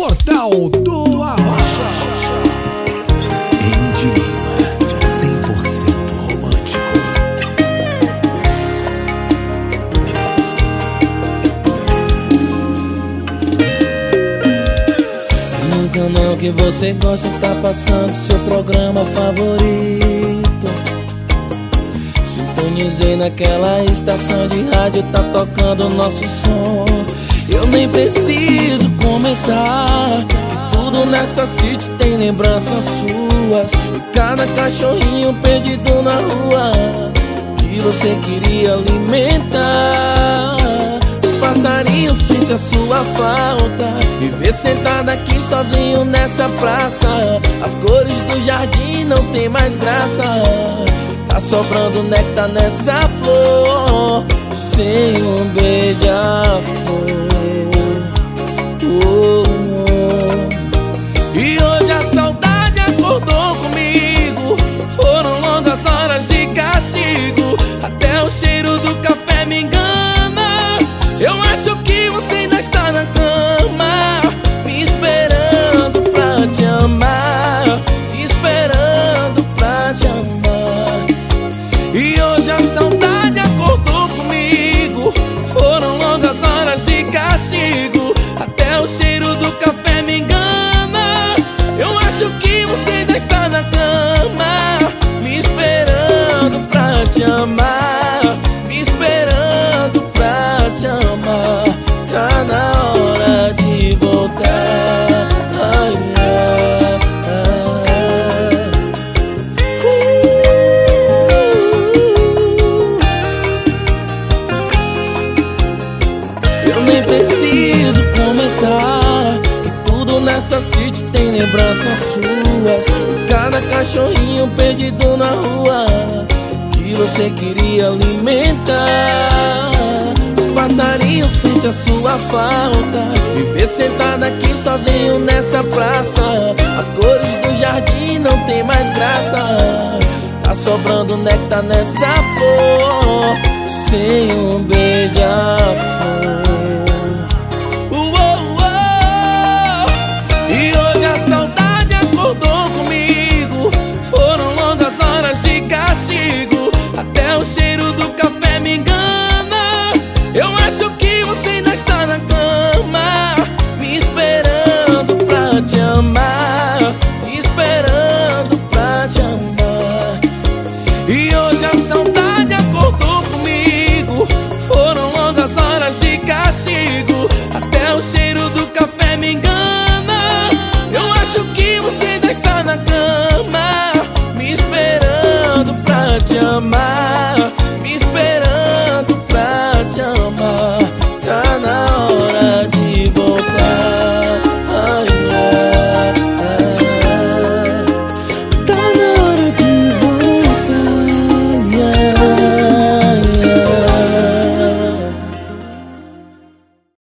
Portal do Arrocha. Lima, 100% romântico. No canal que você gosta tá passando seu programa favorito Sintonizei naquela estação de rádio, tá tocando nosso som Eu nem preciso comentar. Que tudo nessa city tem lembranças suas. E cada cachorrinho perdido na rua Que você queria alimentar. Os passarinhos sentem a sua falta. Viver sentado aqui sozinho nessa praça. As cores do jardim não tem mais graça. Tá sobrando néctar nessa flor. Sem um beija-flor Longas horas de castigo Até o cheiro do café me engana. Eu acho que te amar Me esperando pra te amar. Tá na hora de voltar. Eu nem preciso comentar Que tudo nessa city tem lembranças suas. Cada cachorrinho perdido na rua Que você queria alimentar. Os passarinhos sentem a sua falta. Viver sentado aqui sozinho nessa praça. As cores do jardim não tem mais graça. Tá sobrando néctar nessa flor E você ainda está na